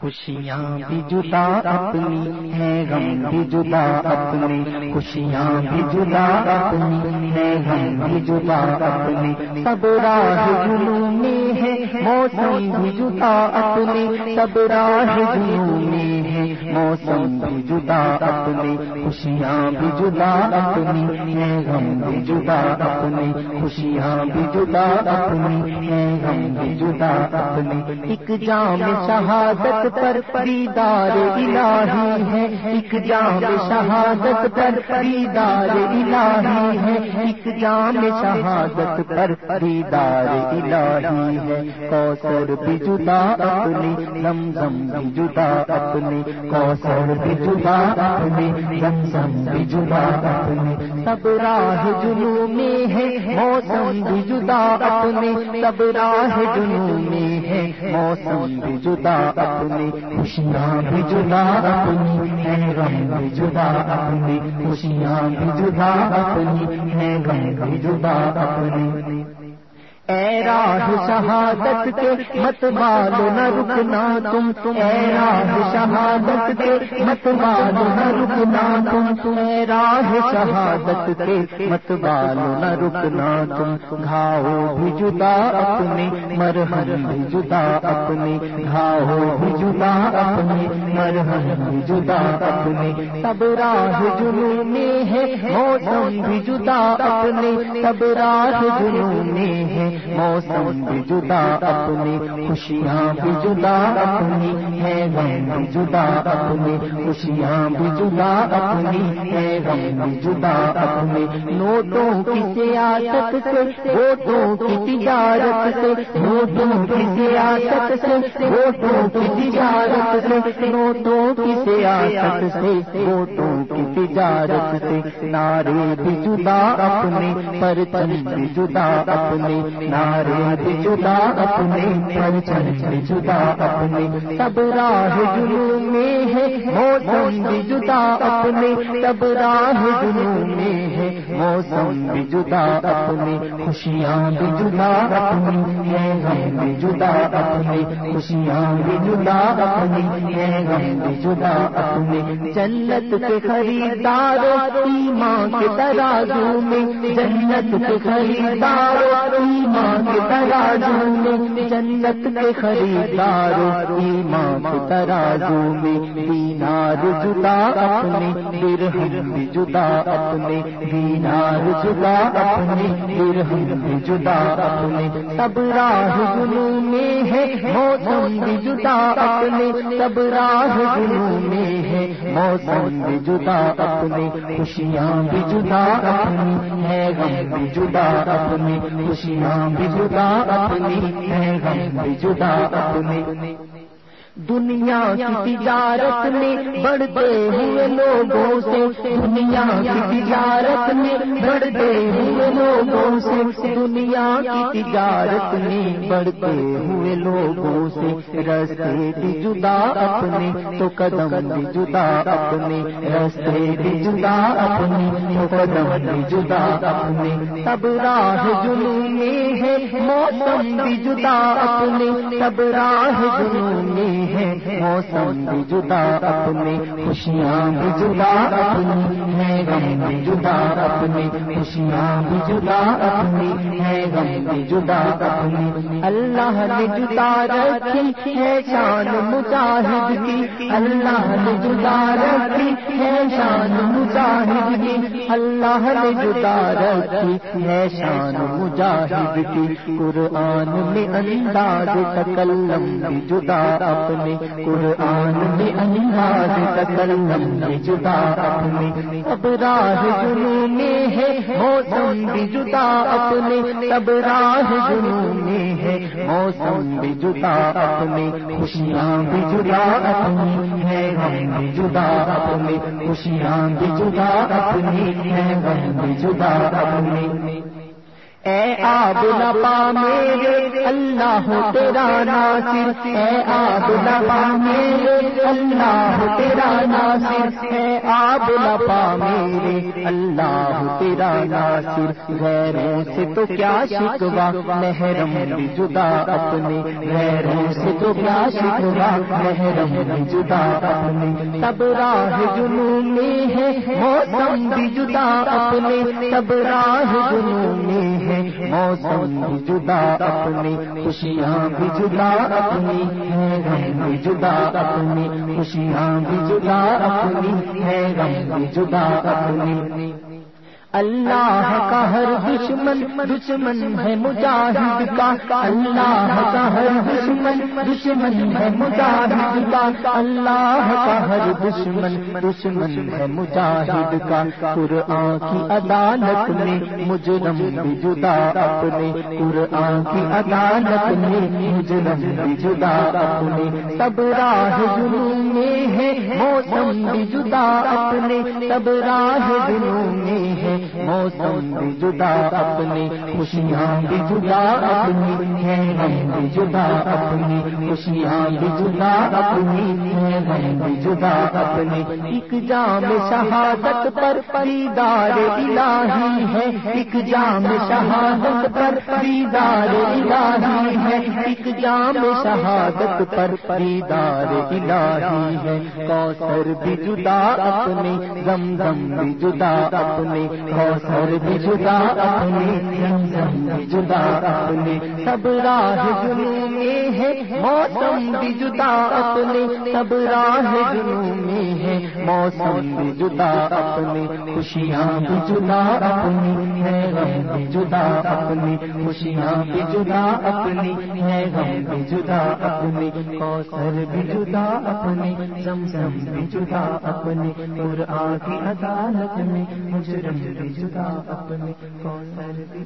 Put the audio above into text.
خوشیاں بھی جدا اپنی ہے غم بھی جدا اپنی خوشیاں بھی جدا اپنی ہے غم بھی جدا اپنی سب راہ جنوں میں ہے، موسم بھی جدا اپنی سب راہ جنوں میں موسم بھی جدا اپنی خوشیاں بھی جدا اپنی ہے غم بھی جدا اپنی خوشیاں بھی جدا اپنی ہے غم بھی جدا اپنی ایک جام شہادت پر دیدار الہی ہے، ایک جام شہادت پر دیدار الہی ہے، ایک جام شہادت پر دیدار الہی ہے۔ کوثر بھی جدا اپنی زمزم بھی جدا اپنی کوثر بھی جدا اپنی زمزم بھی جدا اپنی سب راہ جنو میں ہے، موسم بھی جدا اپنے۔ سب راہ جنو میں ہے، موسم بھی جدا اپنی خوشیاں بھی جدا اپنی ہے غم بھی جدا اپنی خوشیاں بھی جدا اپنی ہے غم بھی جدا اپنی اے راہ شہادت کے مت مالو نہ رکنا تم تم اے راہ شہادت کے مت مالو نہ رکنا تم تم اے راہ شہادت کے مت مالو نہ رکنا تم۔ گھاؤ بھی جدا اپنے مرہم بھی جدا اپنے گھاؤ بھی جدا اپنے مرہم بھی جدا اپنے سب راہ جنو میں ہے، موسم بھی جدا اپنے سب راہ جنو میں ہے موسم بھی جدا، اپنی خوشیاں بھی جدا، اپنی ہے غم بھی جدا، اپنی خوشیاں بھی جدا، اپنی ہے غم بھی جدا، اپنی نوٹوں کی سیاست سے، ووٹوں کی تجارت سے، نوٹوں کی سیاست سے، ووٹوں کی تجارت سے، نوٹوں کی سیاست سے، ووٹوں کی تجارت سے، نعرے بھی جدا اپنے پر بھی جدا اپنے نعرے بھی جدا اپنے پر بھی جدا اپنے سب راہ جنو میں ہے موسم بھی جدا اپنے سب راہ جنو میں ہے موسم بھی جدا اپنے خوشیاں بھی جدا اپنی ہے غم بھی جدا اپنے خوشیاں بھی جدا اپنی ہے غم بھی جدا اپنے جنت کے خریدار ایمان کے ترازو میں جنت کے خریدار ایمان کے ترازو میں، جنت کے خریدار ایمان کے ترازو میں، دینار جدا اپنے، درہم بھی جدا اپنے، دینار جدا اپنے، درہم بھی جدا اپنے۔ سب راہ جنو میں ہے، موسم بھی جدا اپنے۔ سب راہ جنو میں ہے، موسم بھی جدا اپنے۔ خوشیاں بھی جدا اپنی ہے غم بھی جدا اپنی خوشیاں بھی جدا اپنی ہے غم بھی جدا اپنی۔ دنیا کی تجارت میں بڑھتے ہوئے لوگوں سے دنیا کی تجارت میں بڑھتے ہوئے لوگوں سے دنیا کی تجارت میں بڑھتے ہوئے لوگوں سے رستے بھی جدا اپنے تو قدم بھی جدا اپنے رستے بھی جدا اپنے تو قدم بھی جدا اپنے سب راہ جنو میں ہے موسم بھی جدا اپنے سب راہ جنو میں ہے موسم بھی جدا اپنے، خوشیاں بھی جدا اپنی ہے غم بھی جدا اپنی خوشیاں بھی جدا اپنی ہے غم بھی جدا اپنی۔ اللہ نے جدا رکھی ہے شان مجاہد کی۔ اللہ نے جدا رکھی ہے شان مجاہد کی۔ اللہ نے جدا رکھی ہے شان مجاہد کی۔ قرآن میں انداز تکلم بھی جدا اپنے قرآن میں انداز تکلم بھی جدا اپنے۔ اب راہ جنو میں ہے، موسم بھی جدا اپنے۔ اب راہ جنو میں ہے، موسم بھی جدا اپنے۔ خوشیاں بھی جدا اپنی ہے، غم بھی جدا اپنے۔ خوشیاں بھی جدا اپنی ہے، غم بھی جدا اپنی اے آب نپا میرے، اللہ تیرا ناصر۔ اے آب نپا میرے، اللہ تیرا ناصر۔ ہے آب لپا میرے، اللہ تیرا ناصر۔ غیروں سے تو کیا شکوا محرم بھی جدا اپنے۔ غیروں سے تو کیا شکوا محرم بھی جدا اپنے۔ سب راہ جنون میں ہے، موسم بھی جدا اپنے۔ سب راہ جنون میں ہے موسم بھی جدا اپنی خوشیاں بھی جدا اپنی ہے، غم بھی جدا اپنی خوشیاں بھی جدا اپنی ہے، غم بھی جدا اپنی اللہ کا ہر دشمن دشمن ہے مجاہد کا۔ اللہ کا ہر دشمن دشمن ہے مجاہد کا۔ اللہ کا ہر دشمن دشمن ہے مجاہد کا۔ قرآن کی عدالت میں مجرم بھی جدا اپنے۔ قرآن کی عدالت میں مجرم بھی جدا اپنے۔ سب راہ جنون میں ہے، موسم بھی جدا اپنے۔ سب راہ جنون میں ہے موسم بھی جدا، اپنی خوشیاں بھی جدا، اپنی ہے بھی جدا، اپنی خوشیاں بھی جدا، اپنی ہے بھی جدا، اپنی ایک جام شہادت پر دیدار الہی ہے، ایک جام شہادت پر دیدار الہی ہے، ایک جام شہادت پر دیدار الہی ہے۔ کوثر بھی جدا اپنے غم غم بھی جدا اپنے کوثر بھی جدا اپنے زمزم بھی جدا اپنے سب راہ جنوں میں ہے موسم بھی جدا اپنے سب راہ جنوں میں ہے موسم بھی جدا اپنے خوشیاں بھی جدا اپنی ہے غم بھی جدا اپنی خوشیاں بھی جدا اپنی ہے غم بھی جدا اپنی کوثر بھی جدا اپنی زمزم بھی جدا اپنی قرآن کی عدالت میں مجرم بھی جدا اپنے کوثر بھی